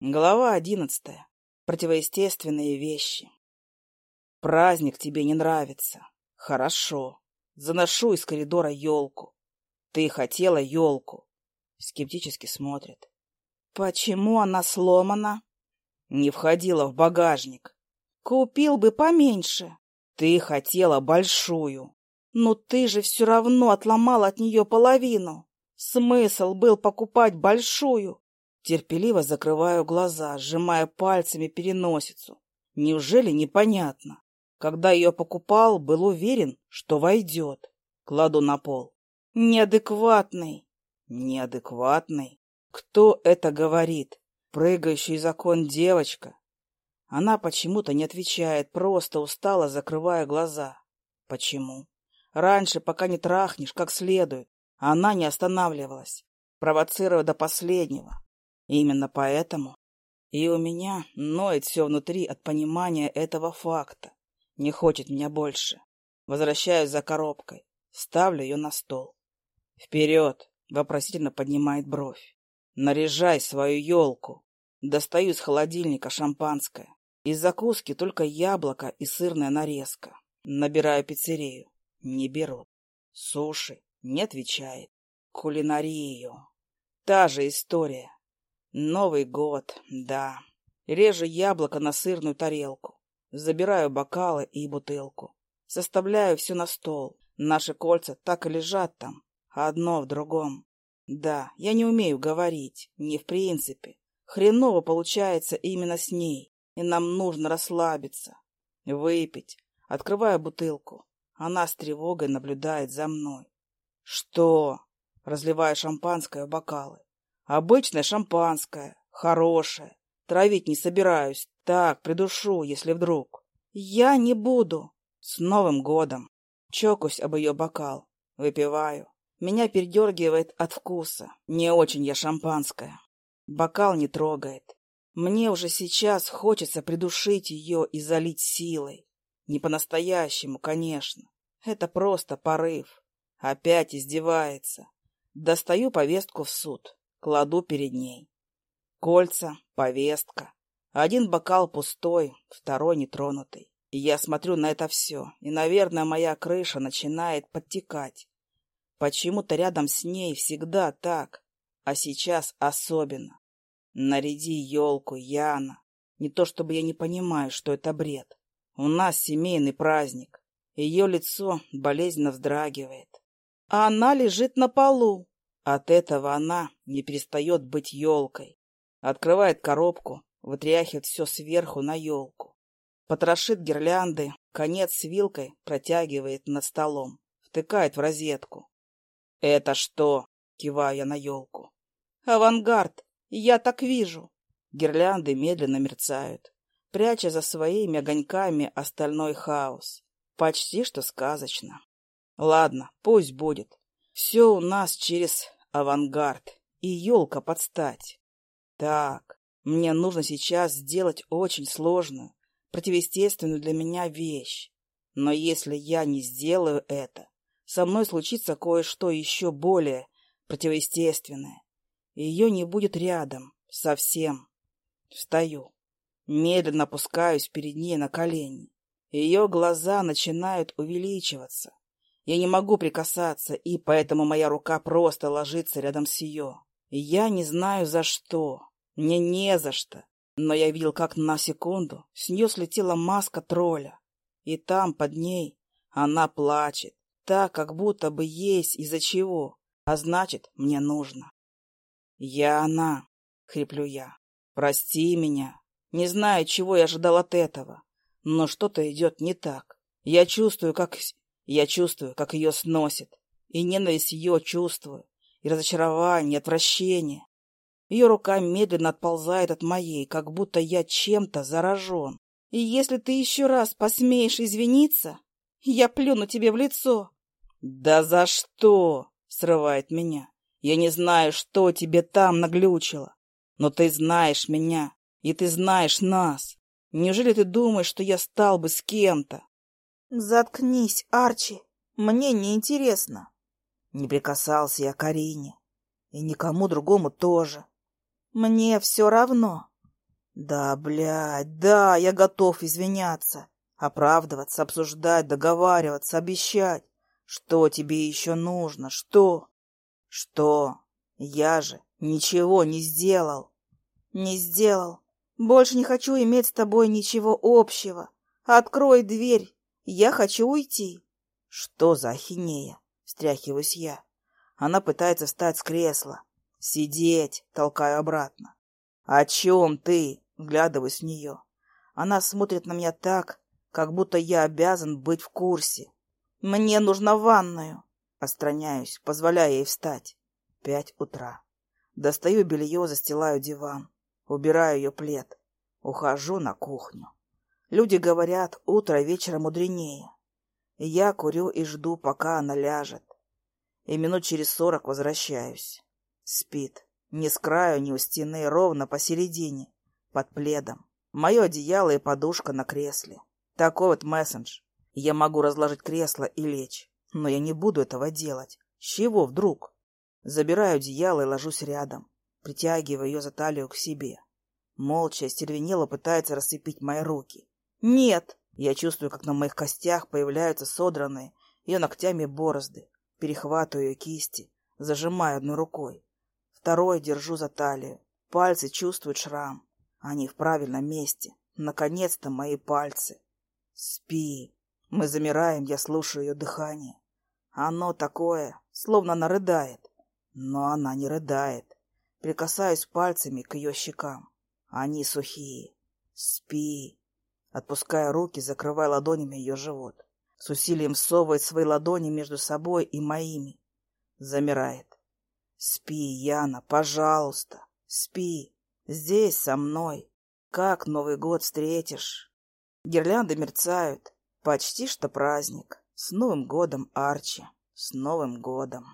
Глава одиннадцатая. Противоестественные вещи. Праздник тебе не нравится. Хорошо. Заношу из коридора елку. Ты хотела елку. Скептически смотрит. Почему она сломана? Не входила в багажник. Купил бы поменьше. Ты хотела большую. Но ты же все равно отломал от нее половину. Смысл был покупать большую. Терпеливо закрываю глаза, сжимая пальцами переносицу. Неужели непонятно? Когда ее покупал, был уверен, что войдет. Кладу на пол. Неадекватный. Неадекватный? Кто это говорит? Прыгающий закон девочка? Она почему-то не отвечает, просто устала, закрывая глаза. Почему? Раньше, пока не трахнешь как следует, она не останавливалась, провоцируя до последнего. Именно поэтому и у меня ноет все внутри от понимания этого факта. Не хочет меня больше. Возвращаюсь за коробкой. Ставлю ее на стол. «Вперед!» — вопросительно поднимает бровь. «Наряжай свою елку!» Достаю из холодильника шампанское. Из закуски только яблоко и сырная нарезка. Набираю пиццерию. Не берут. Суши. Не отвечает. Кулинарию. Та же история. Новый год, да. Режу яблоко на сырную тарелку. Забираю бокалы и бутылку. Составляю все на стол. Наши кольца так и лежат там, одно в другом. Да, я не умею говорить, не в принципе. Хреново получается именно с ней, и нам нужно расслабиться. Выпить. Открываю бутылку. Она с тревогой наблюдает за мной. Что? Разливаю шампанское в бокалы. Обычное шампанское, хорошее. Травить не собираюсь. Так, придушу, если вдруг. Я не буду. С Новым годом. Чокусь об ее бокал. Выпиваю. Меня передергивает от вкуса. Не очень я шампанское. Бокал не трогает. Мне уже сейчас хочется придушить ее и залить силой. Не по-настоящему, конечно. Это просто порыв. Опять издевается. Достаю повестку в суд. Кладу перед ней. Кольца, повестка. Один бокал пустой, второй нетронутый. И я смотрю на это все, и, наверное, моя крыша начинает подтекать. Почему-то рядом с ней всегда так, а сейчас особенно. Наряди елку, Яна. Не то чтобы я не понимаю, что это бред. У нас семейный праздник. Ее лицо болезненно вздрагивает. А она лежит на полу. От этого она не перестает быть елкой. Открывает коробку, вытряхивает все сверху на елку. Потрошит гирлянды, конец с вилкой протягивает над столом, втыкает в розетку. «Это что?» — киваю я на елку. «Авангард! Я так вижу!» Гирлянды медленно мерцают, пряча за своими огоньками остальной хаос. Почти что сказочно. Ладно, пусть будет. Все у нас через авангард и елка под стать. Так, мне нужно сейчас сделать очень сложную, противоестественную для меня вещь. Но если я не сделаю это, со мной случится кое-что еще более противоестественное. Ее не будет рядом, совсем. Встаю. Медленно опускаюсь перед ней на колени. Ее глаза начинают увеличиваться. Я не могу прикасаться, и поэтому моя рука просто ложится рядом с ее. Я не знаю за что. Мне не за что. Но я видел, как на секунду с нее слетела маска тролля. И там, под ней, она плачет. Так, как будто бы есть из-за чего. А значит, мне нужно. Я она, хриплю я. Прости меня. Не знаю, чего я ожидал от этого. Но что-то идет не так. Я чувствую, как я чувствую, как ее сносит, и ненависть ее чувствую, и разочарование, и отвращение. Ее рука медленно отползает от моей, как будто я чем-то заражен. И если ты еще раз посмеешь извиниться, я плюну тебе в лицо. — Да за что? — срывает меня. Я не знаю, что тебе там наглючило. Но ты знаешь меня, и ты знаешь нас. Неужели ты думаешь, что я стал бы с кем-то? «Заткнись, Арчи, мне не интересно. Не прикасался я к Арине. И никому другому тоже. Мне все равно. Да, блядь, да, я готов извиняться, оправдываться, обсуждать, договариваться, обещать. Что тебе еще нужно? Что? Что? Я же ничего не сделал. Не сделал. Больше не хочу иметь с тобой ничего общего. Открой дверь. Я хочу уйти. Что за ахинея? Встряхиваюсь я. Она пытается встать с кресла. Сидеть, толкаю обратно. О чем ты? Вглядываюсь в нее. Она смотрит на меня так, как будто я обязан быть в курсе. Мне нужно ванную. Отстраняюсь, позволяя ей встать. Пять утра. Достаю белье, застилаю диван. Убираю ее плед. Ухожу на кухню. Люди говорят, утро вечера мудренее. Я курю и жду, пока она ляжет. И минут через сорок возвращаюсь. Спит. Ни с краю, ни у стены, ровно посередине, под пледом. Мое одеяло и подушка на кресле. Такой вот мессендж. Я могу разложить кресло и лечь. Но я не буду этого делать. С чего вдруг? Забираю одеяло и ложусь рядом притягивая ее за талию к себе. Молча, стервенело пытается расцепить мои руки. «Нет!» Я чувствую, как на моих костях появляются содранные ее ногтями борозды. Перехватываю ее кисти, зажимаю одной рукой. Второй держу за талию. Пальцы чувствуют шрам. Они в правильном месте. Наконец-то мои пальцы. Спи. Мы замираем, я слушаю ее дыхание. Оно такое, словно она рыдает. Но она не рыдает. Прикасаюсь пальцами к ее щекам. Они сухие. Спи. Отпуская руки, закрывая ладонями ее живот. С усилием всовывает свои ладони между собой и моими. Замирает. Спи, Яна, пожалуйста. Спи. Здесь, со мной. Как Новый год встретишь? Гирлянды мерцают. Почти что праздник. С Новым годом, Арчи. С Новым годом.